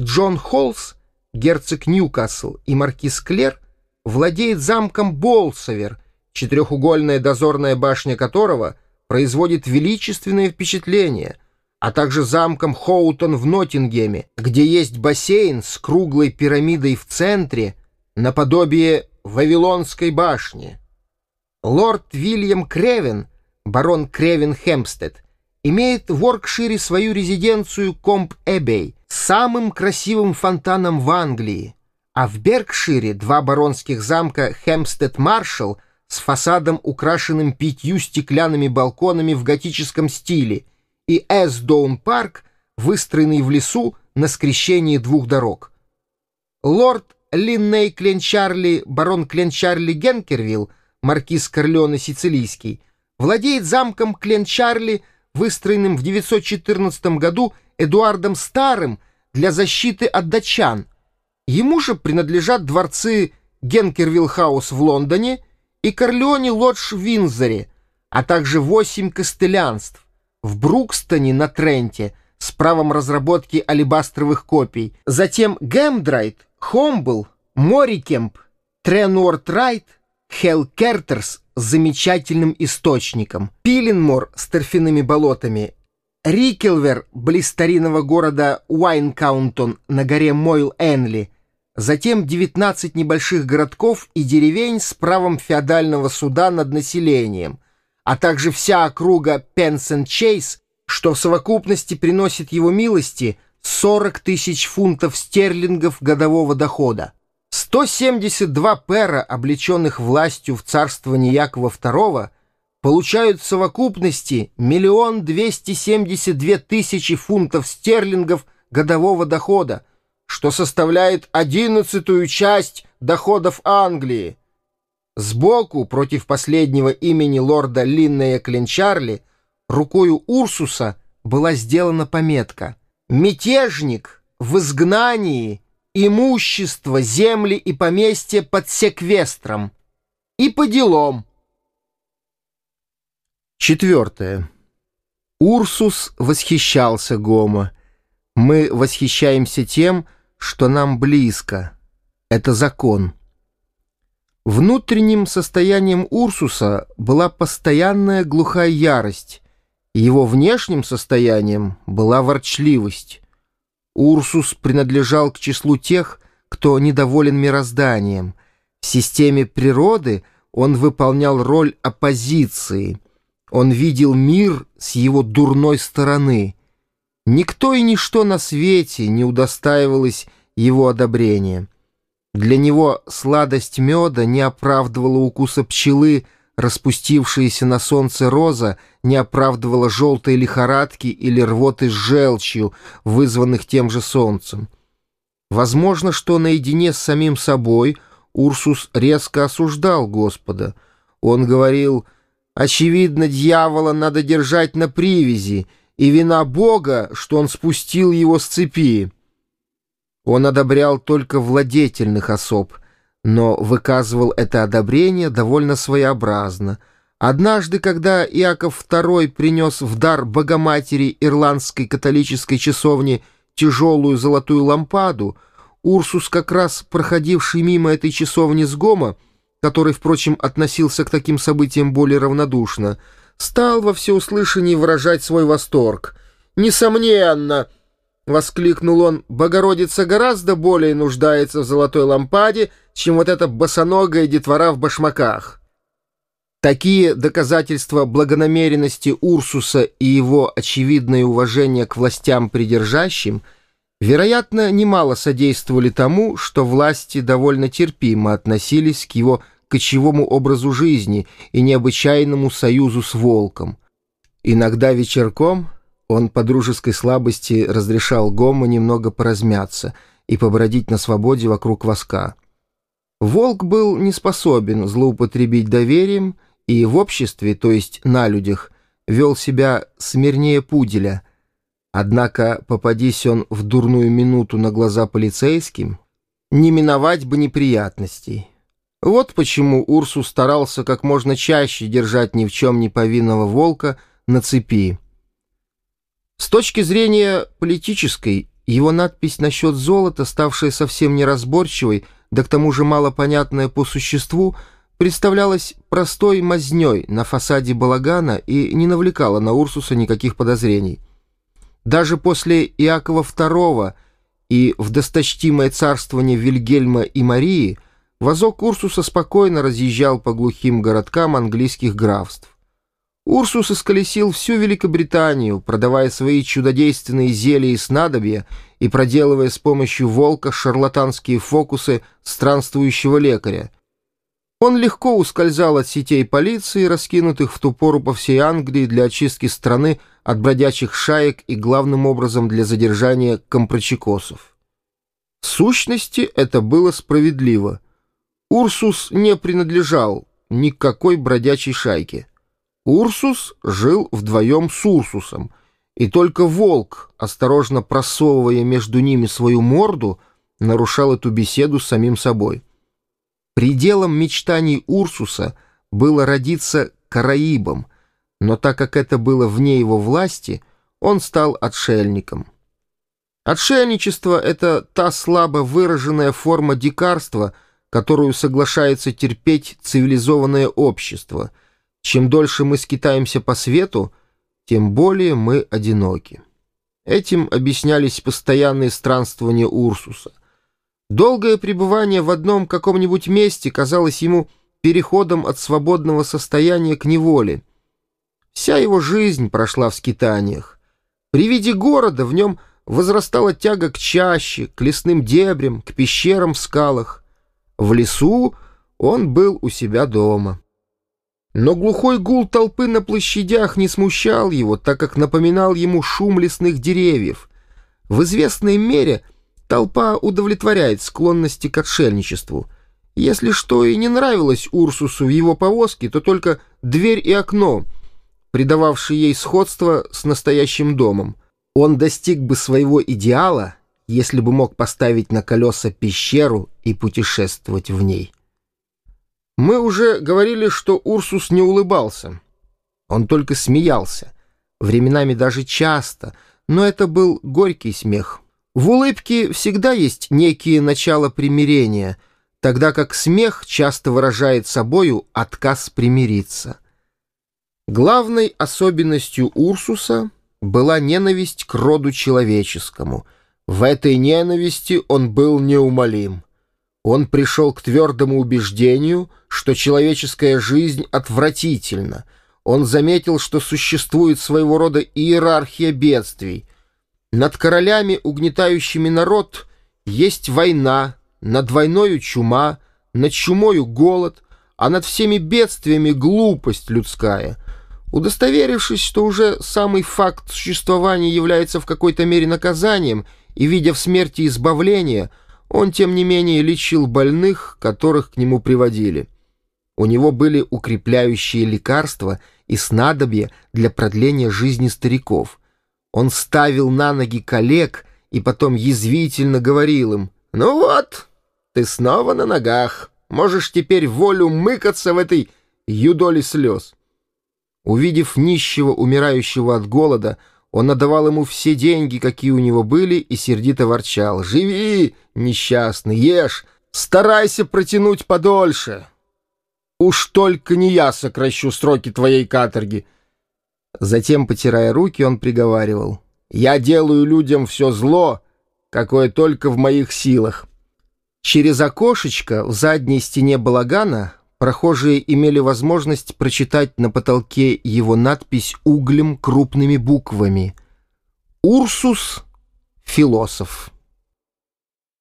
Джон Холлс, герцог Ньюкасл и маркиз Клер владеет замком Болсовер, четырехугольная дозорная башня которого производит величественное впечатление, а также замком Хоутон в Ноттингеме, где есть бассейн с круглой пирамидой в центре, наподобие Вавилонской башни. Лорд Вильям Кревен, барон Кревен Хемстед, имеет в Оркшире свою резиденцию Комп-Эбей самым красивым фонтаном в Англии, а в Беркшире два баронских замка Хемстед-Маршалл с фасадом, украшенным пятью стеклянными балконами в готическом стиле, и Эсдоун-парк, выстроенный в лесу на скрещении двух дорог. Лорд Линней Кленчарли, барон Кленчарли Генкервилл, маркиз Корлеоне Сицилийский, владеет замком Кленчарли, выстроенным в 914 году Эдуардом Старым для защиты от датчан. Ему же принадлежат дворцы Генкервилл-хаус в Лондоне и Корлеоне-лодж в Винзоре, а также восемь кастелянств в Брукстоне на Тренте с правом разработки алебастровых копей, затем Гемдрайт, Хомбл, Морикемп, Тренуортрайт, Хелкертерс с замечательным источником, Пиленмор с торфяными болотами, Рикелвер близ старинного города Уайнкаунтон на горе Мойл-Энли, затем 19 небольших городков и деревень с правом феодального суда над населением, а также вся округа Пенсен-Чейз, что в совокупности приносит его милости 40 тысяч фунтов стерлингов годового дохода. 172 пера, облеченных властью в царствовании Якова II, получают в совокупности миллион двести семьдесят две тысячи фунтов стерлингов годового дохода, что составляет одиннадцатую часть доходов Англии. Сбоку, против последнего имени лорда Линнея Кленчарли, рукою Урсуса была сделана пометка «Мятежник в изгнании, имущество, земли и поместья под секвестром» и по делам. Четвертое. Урсус восхищался Гомо. Мы восхищаемся тем, что нам близко. Это закон. Внутренним состоянием Урсуса была постоянная глухая ярость, его внешним состоянием была ворчливость. Урсус принадлежал к числу тех, кто недоволен мирозданием. В системе природы он выполнял роль оппозиции — он видел мир с его дурной стороны. Никто и ничто на свете не удостаивалось его одобрения. Для него сладость меда не оправдывала укуса пчелы, распустившаяся на солнце роза не оправдывала желтой лихорадки или рвоты с желчью, вызванных тем же солнцем. Возможно, что наедине с самим собой Урсус резко осуждал Господа. Он говорил Очевидно, дьявола надо держать на привязи, и вина Бога, что он спустил его с цепи. Он одобрял только владетельных особ, но выказывал это одобрение довольно своеобразно. Однажды, когда Иаков II принес в дар Богоматери ирландской католической часовни тяжелую золотую лампаду, Урсус, как раз проходивший мимо этой часовни с Гома, который, впрочем, относился к таким событиям более равнодушно, стал во всеуслышании выражать свой восторг. «Несомненно!» — воскликнул он. «Богородица гораздо более нуждается в золотой лампаде, чем вот эта босоногая детвора в башмаках». Такие доказательства благонамеренности Урсуса и его очевидное уважение к властям придержащим, вероятно, немало содействовали тому, что власти довольно терпимо относились к его кочевому образу жизни и необычайному союзу с волком. Иногда вечерком он по дружеской слабости разрешал Гома немного поразмяться и побродить на свободе вокруг воска. Волк был не способен злоупотребить доверием и в обществе, то есть на людях, вел себя смирнее пуделя. Однако, попадись он в дурную минуту на глаза полицейским, не миновать бы неприятностей. Вот почему Урсу старался как можно чаще держать ни в чем не повинного волка на цепи. С точки зрения политической, его надпись насчет золота, ставшая совсем неразборчивой, да к тому же малопонятная по существу, представлялась простой мазнёй на фасаде балагана и не навлекала на Урсуса никаких подозрений. Даже после Иакова II и в досточтимое царствование Вильгельма и Марии возок Урсуса спокойно разъезжал по глухим городкам английских графств. Урсус исколесил всю Великобританию, продавая свои чудодейственные зелья и снадобья и проделывая с помощью волка шарлатанские фокусы странствующего лекаря. Он легко ускользал от сетей полиции, раскинутых в ту пору по всей Англии для очистки страны от бродячих шаек и главным образом для задержания компрочекосов. В сущности, это было справедливо. Урсус не принадлежал никакой бродячей шайке. Урсус жил вдвоем с Урсусом, и только волк, осторожно просовывая между ними свою морду, нарушал эту беседу с самим собой. Пределом мечтаний Урсуса было родиться караибом, но так как это было вне его власти, он стал отшельником. Отшельничество — это та слабо выраженная форма дикарства, которую соглашается терпеть цивилизованное общество — чем дольше мы скитаемся по свету, тем более мы одиноки. Этим объяснялись постоянные странствования Урсуса. Долгое пребывание в одном каком-нибудь месте казалось ему переходом от свободного состояния к неволе. Вся его жизнь прошла в скитаниях. При виде города в нем возрастала тяга к чаще, к лесным дебрям, к пещерам в скалах. В лесу он был у себя дома. Но глухой гул толпы на площадях не смущал его, так как напоминал ему шум лесных деревьев. В известной мере толпа удовлетворяет склонности к отшельничеству. Если что и не нравилось Урсусу в его повозке, то только дверь и окно, придававшие ей сходство с настоящим домом. Он достиг бы своего идеала, если бы мог поставить на колеса пещеру и путешествовать в ней. Мы уже говорили, что Урсус не улыбался. Он только смеялся, временами даже часто, но это был горький смех. В улыбке всегда есть некие начала примирения, тогда как смех часто выражает собою отказ примириться. Главной особенностью Урсуса была ненависть к роду человеческому. В этой ненависти он был неумолим. Он пришел к твердому убеждению, что человеческая жизнь отвратительна. Он заметил, что существует своего рода иерархия бедствий. Над королями, угнетающими народ, есть война, над войною чума, над чумою голод, а над всеми бедствиями глупость людская. Удостоверившись, что уже самый факт существования является в какой-то мере наказанием, и видя в смерти избавление — он, тем не менее, лечил больных, которых к нему приводили. У него были укрепляющие лекарства и снадобья для продления жизни стариков. Он ставил на ноги коллег и потом язвительно говорил им, «Ну вот, ты снова на ногах, можешь теперь волю мыкаться в этой юдоле слез». Увидев нищего, умирающего от голода, он отдавал ему все деньги, какие у него были, и сердито ворчал. «Живи, несчастный, ешь, старайся протянуть подольше. Уж только не я сокращу сроки твоей каторги». Затем, потирая руки, он приговаривал. «Я делаю людям все зло, какое только в моих силах». Через окошечко в задней стене балагана прохожие имели возможность прочитать на потолке его надпись углем крупными буквами «Урсус — философ».